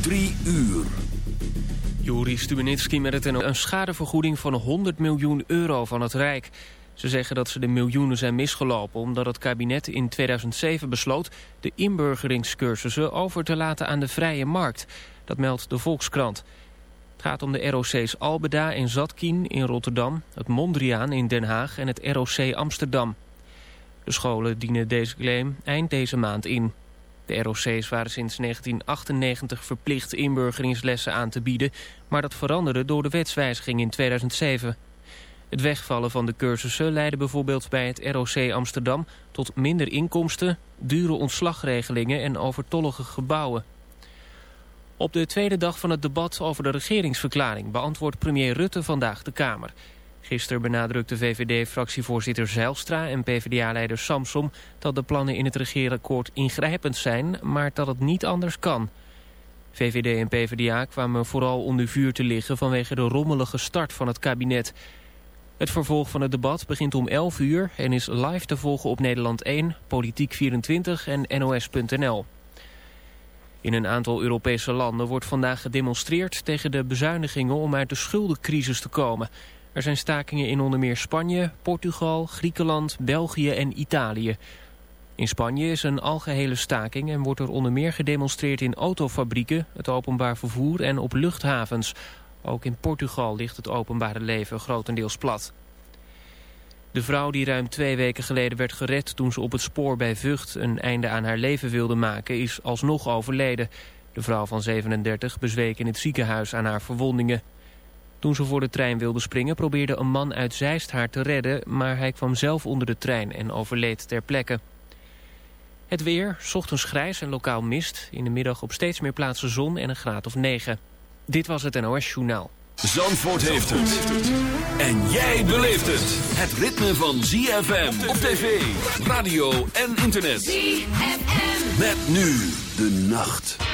Drie uur. Juri Stubenitski met een schadevergoeding van 100 miljoen euro van het Rijk. Ze zeggen dat ze de miljoenen zijn misgelopen omdat het kabinet in 2007 besloot de inburgeringscursussen over te laten aan de vrije markt. Dat meldt de Volkskrant. Het gaat om de ROC's Albeda en Zatkien in Rotterdam, het Mondriaan in Den Haag en het ROC Amsterdam. De scholen dienen deze claim eind deze maand in. De ROC's waren sinds 1998 verplicht inburgeringslessen aan te bieden, maar dat veranderde door de wetswijziging in 2007. Het wegvallen van de cursussen leidde bijvoorbeeld bij het ROC Amsterdam tot minder inkomsten, dure ontslagregelingen en overtollige gebouwen. Op de tweede dag van het debat over de regeringsverklaring beantwoordt premier Rutte vandaag de Kamer. Gisteren benadrukte VVD-fractievoorzitter Zijlstra en PvdA-leider Samsom... dat de plannen in het regeerakkoord ingrijpend zijn, maar dat het niet anders kan. VVD en PvdA kwamen vooral onder vuur te liggen vanwege de rommelige start van het kabinet. Het vervolg van het debat begint om 11 uur en is live te volgen op Nederland 1, Politiek 24 en NOS.nl. In een aantal Europese landen wordt vandaag gedemonstreerd tegen de bezuinigingen om uit de schuldencrisis te komen... Er zijn stakingen in onder meer Spanje, Portugal, Griekenland, België en Italië. In Spanje is een algehele staking en wordt er onder meer gedemonstreerd in autofabrieken, het openbaar vervoer en op luchthavens. Ook in Portugal ligt het openbare leven grotendeels plat. De vrouw die ruim twee weken geleden werd gered toen ze op het spoor bij Vught een einde aan haar leven wilde maken, is alsnog overleden. De vrouw van 37 bezweek in het ziekenhuis aan haar verwondingen. Toen ze voor de trein wilde springen probeerde een man uit Zeist haar te redden... maar hij kwam zelf onder de trein en overleed ter plekke. Het weer, ochtends grijs en lokaal mist. In de middag op steeds meer plaatsen zon en een graad of 9. Dit was het NOS Journaal. Zandvoort heeft het. En jij beleeft het. Het ritme van ZFM op tv, radio en internet. ZFM. Met nu de nacht.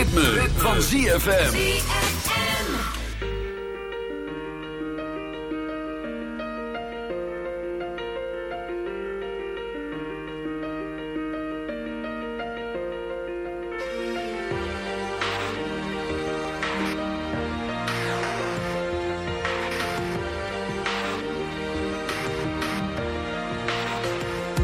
ritme, ritme. van ZFM.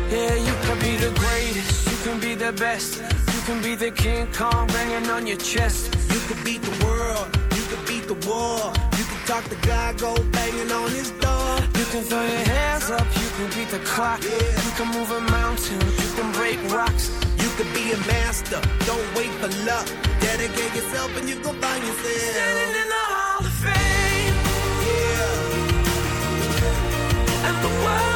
Yeah, you can be the greatest, you can be the best, you can be the King Kong hand on your chest. You could beat the world, you could beat the war. You could talk the guy, go banging on his door. You can throw your hands up, you can beat the clock. Yeah. You can move a mountain, you can break rocks. You could be a master, don't wait for luck. Dedicate yourself and you go find yourself. Standing in the Hall of Fame. Yeah. And the world.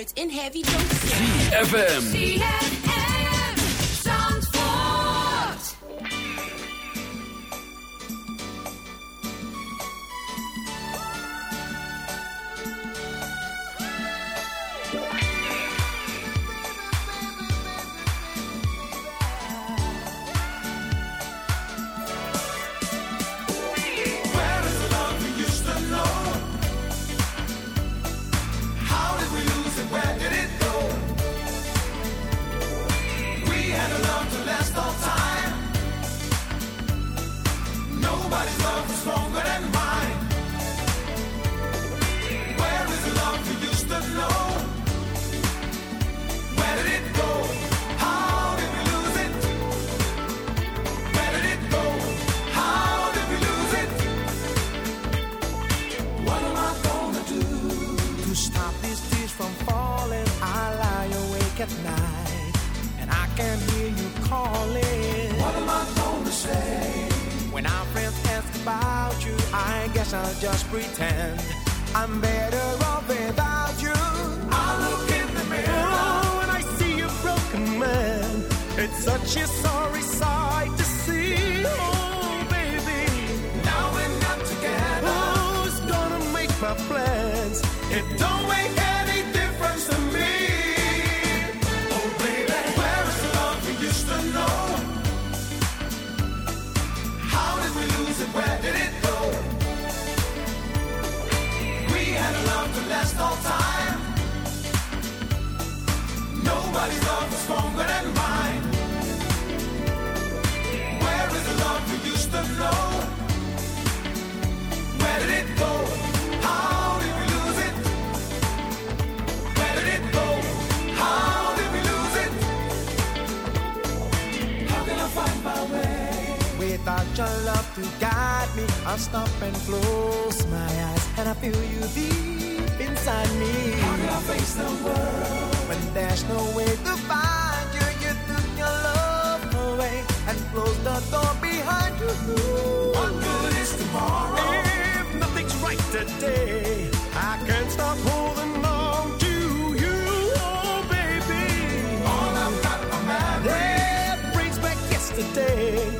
words in heavy doses. ZFM. Somebody's love was stronger than mine. Where is the love we used to know? Where did it go? How did we lose it? Where did it go? How did we lose it? How can I find my way? Without your love to guide me, I stop and close my eyes and I feel you deep inside me. I'm your face the world. When there's no way to find you, you took your love away and closed the door behind you. What good is tomorrow? If nothing's right today, I can't stop holding on to you, oh baby. All I've got are memories. That brings back yesterday.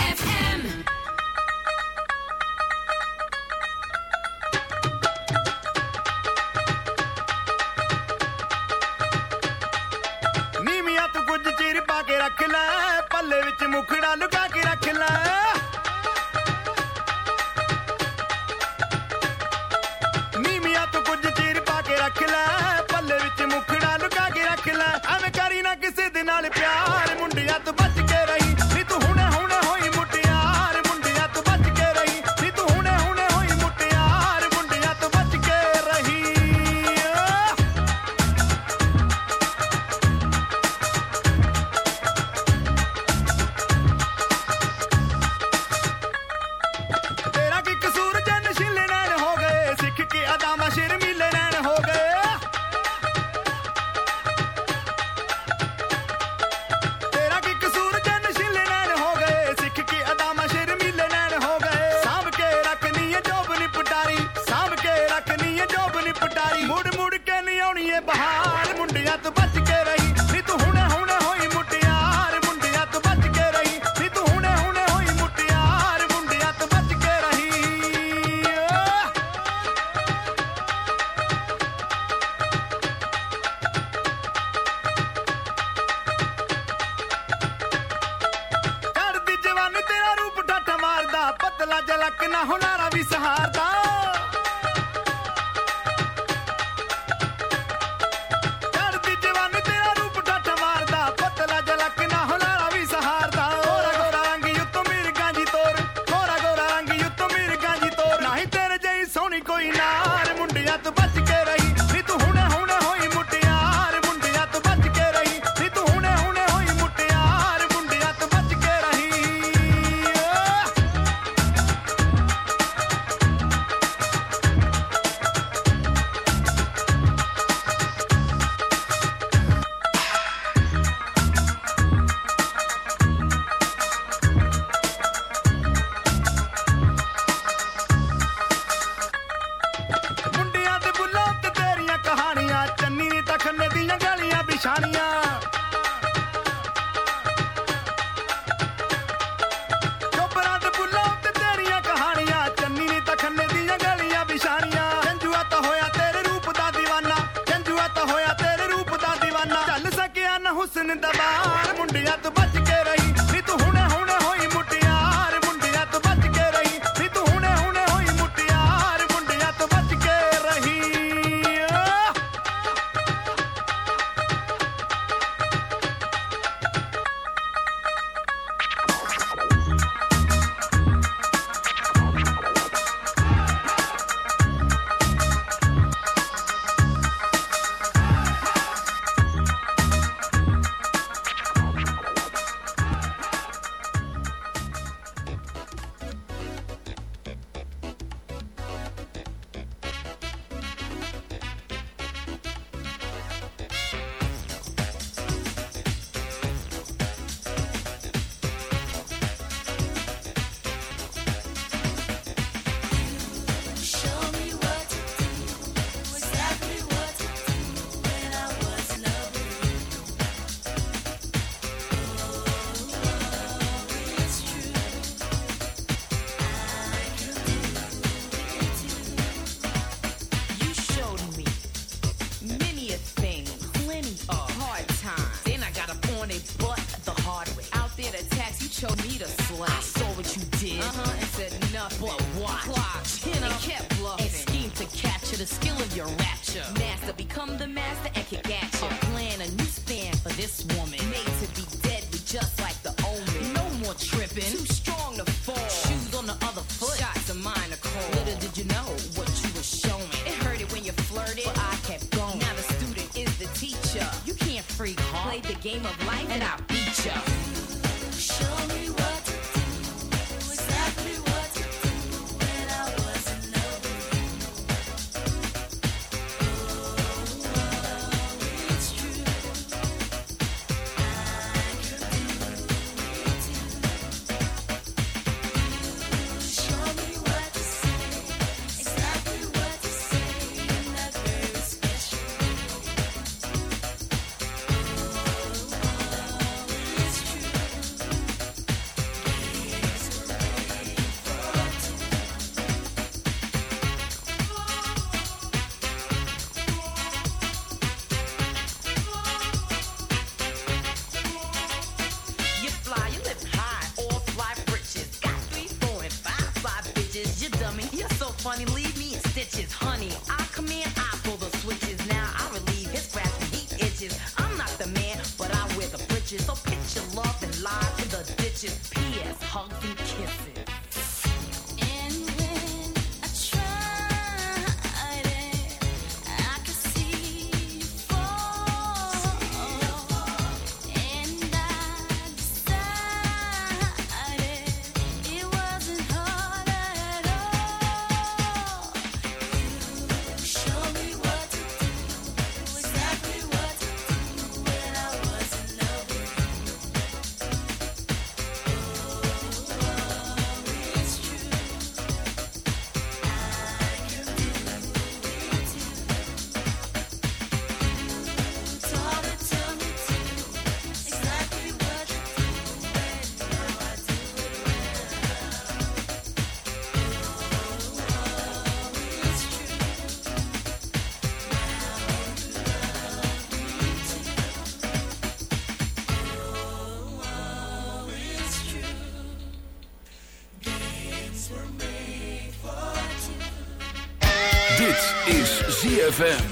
ZFM.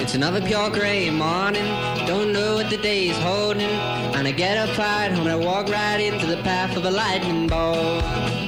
It's another pure gray morning. Don't know what the day is holding. And I get up right home and I walk right into the path of a lightning bolt.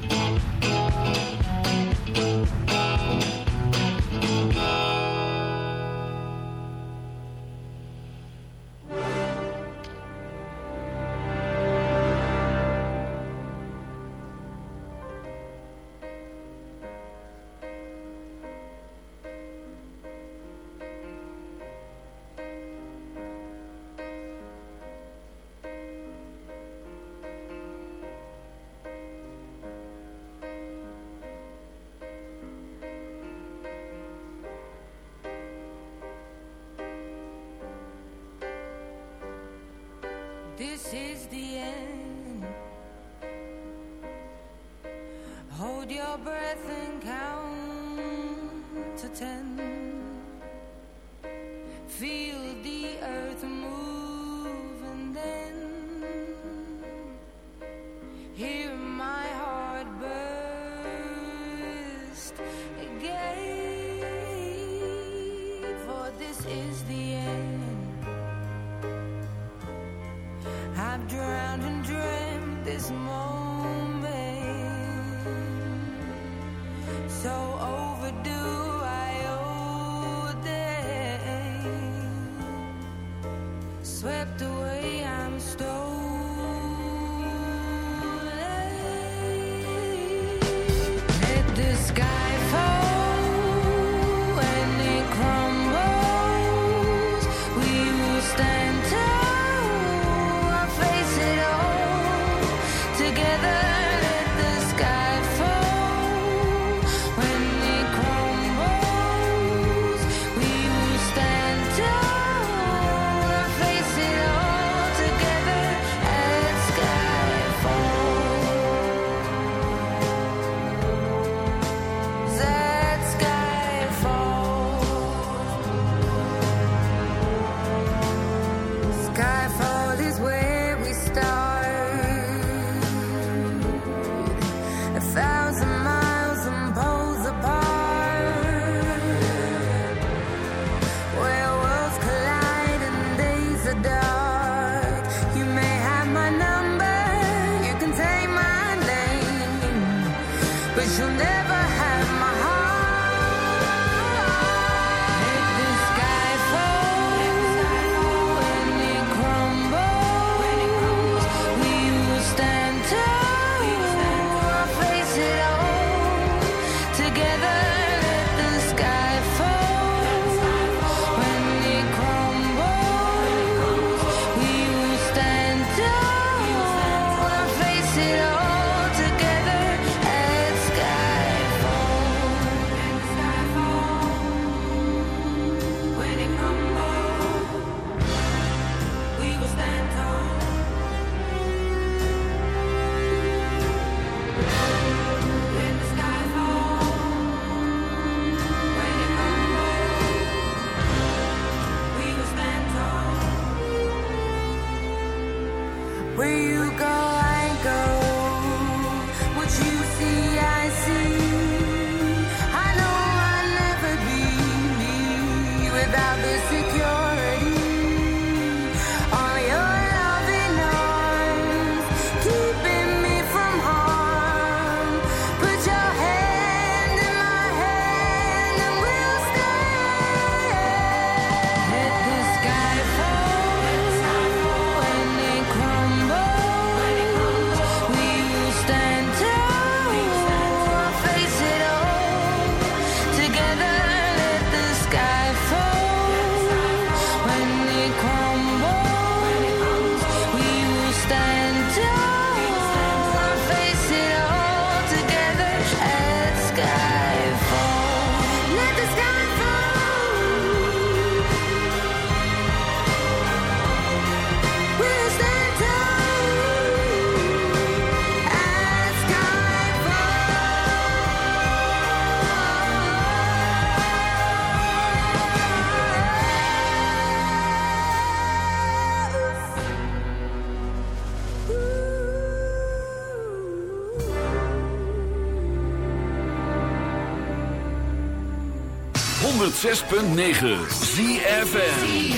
6.9 ZFN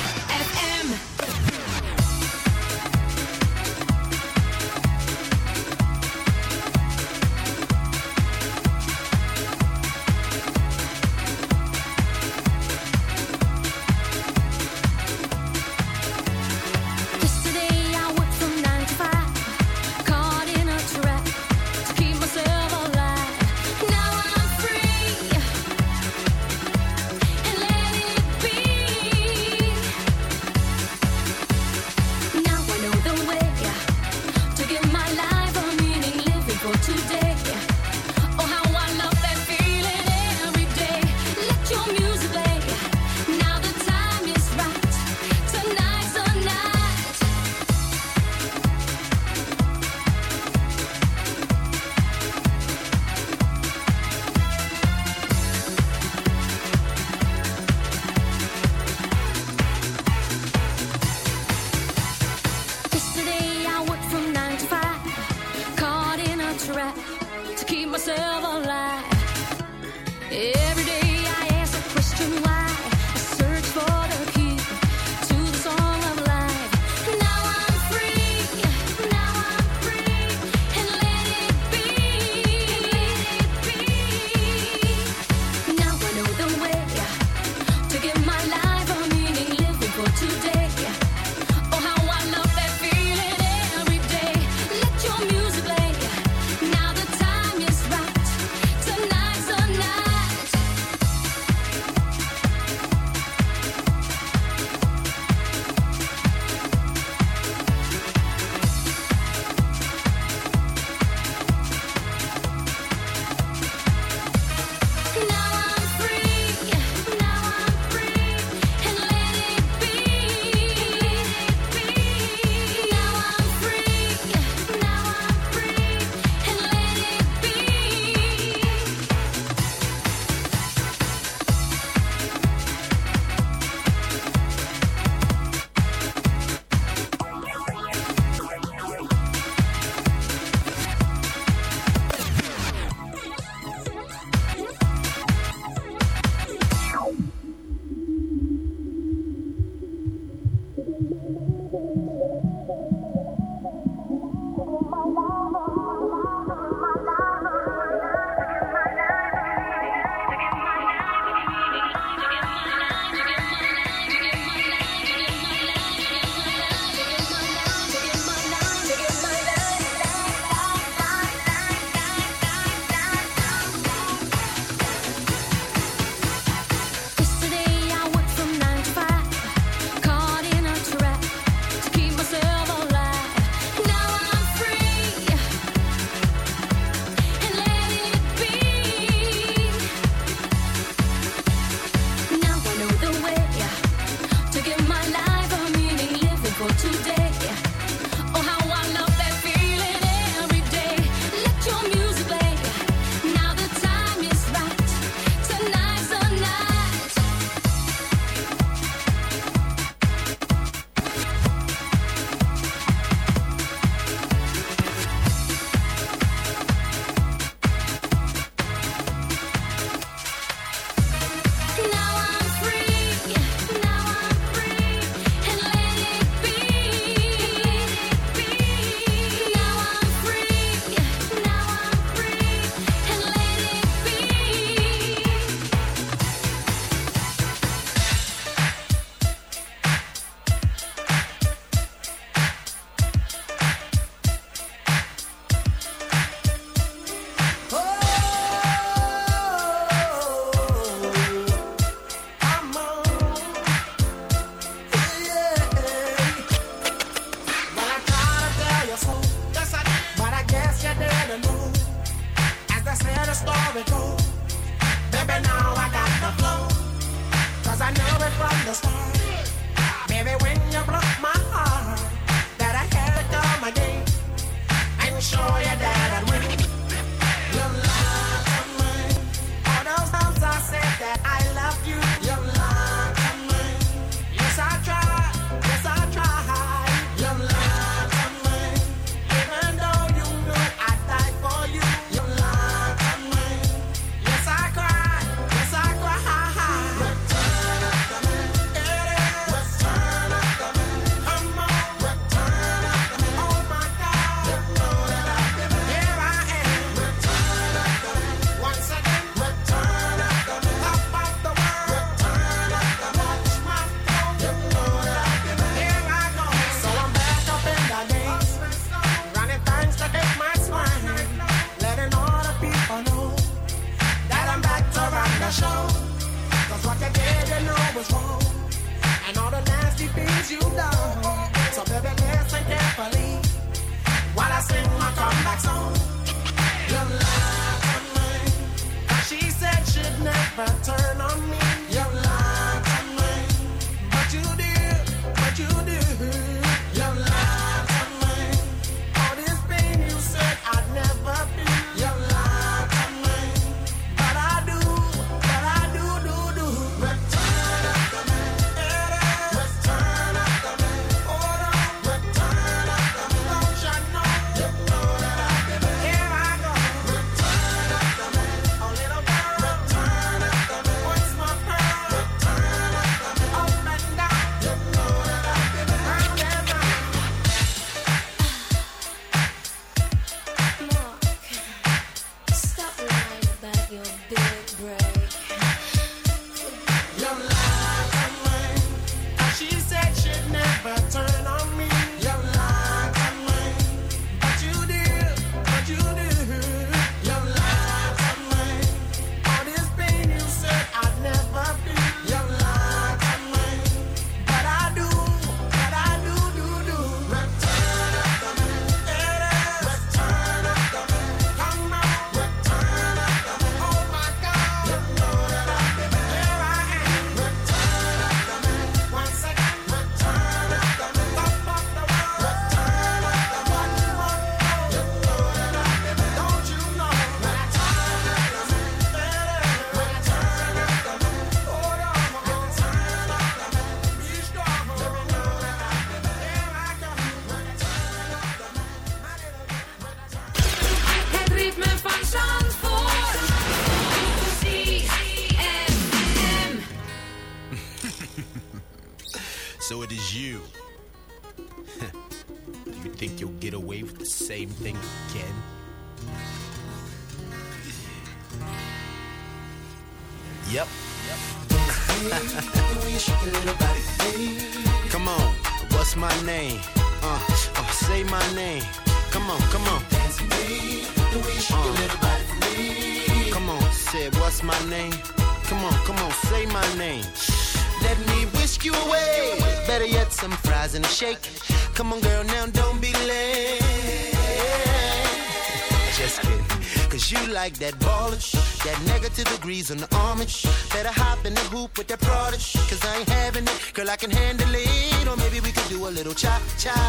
degrees on the homage. Better hop in the hoop with that product. Cause I ain't having it, girl, I can handle it. Or maybe we could do a little cha cha.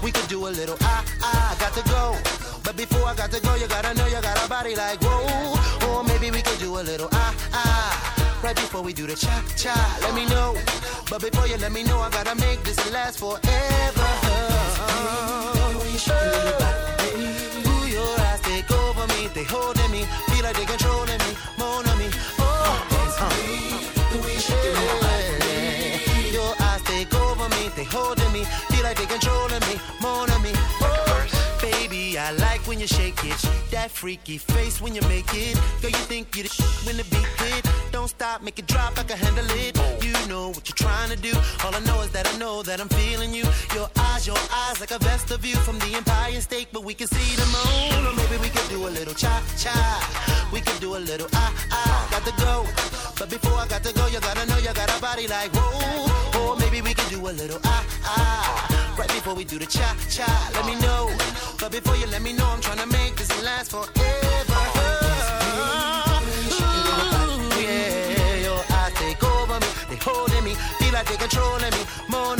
We could do a little ah ah. Got to go. But before I got to go, you gotta know you got a body like whoa. Or maybe we could do a little ah ah. Right before we do the cha cha, let me know. But before you let me know, I gotta make this last forever. Ooh, your eyes take over me, they holding me, feel like they controlling holding me, feel like they controlling me, more on me. Oh, baby, I like when you shake it, that freaky face when you make it. Girl, you think you the sh- when the beat hit. Don't stop, make it drop, I can handle it. You know what you're trying to do. All I know is that I know that I'm feeling you. Your eyes, your eyes, like a vest of you from the Empire State, but we can see the moon. Or maybe we could do a little cha cha. We could do a little ah ah. Got to go, but before I got to go, you gotta know you got a body like whoa. Or maybe we can do a little ah ah. Right before we do the cha cha, let me know. But before you let me know, I'm trying to make this last forever. Yeah, your eyes take over me, they holding me, feel like they controlling me, more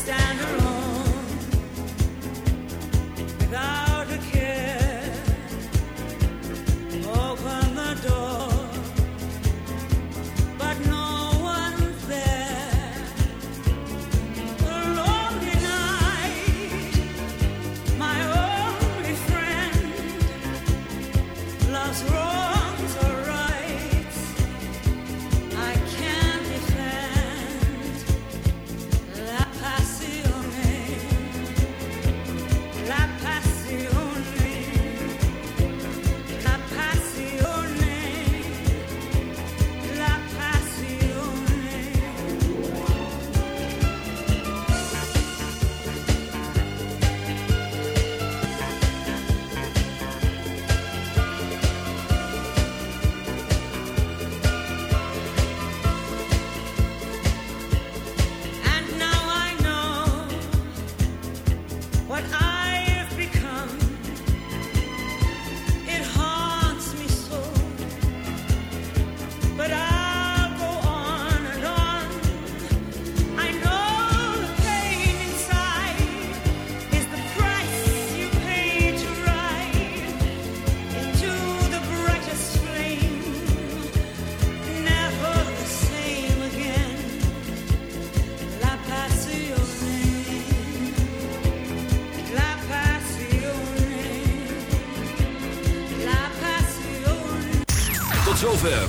stand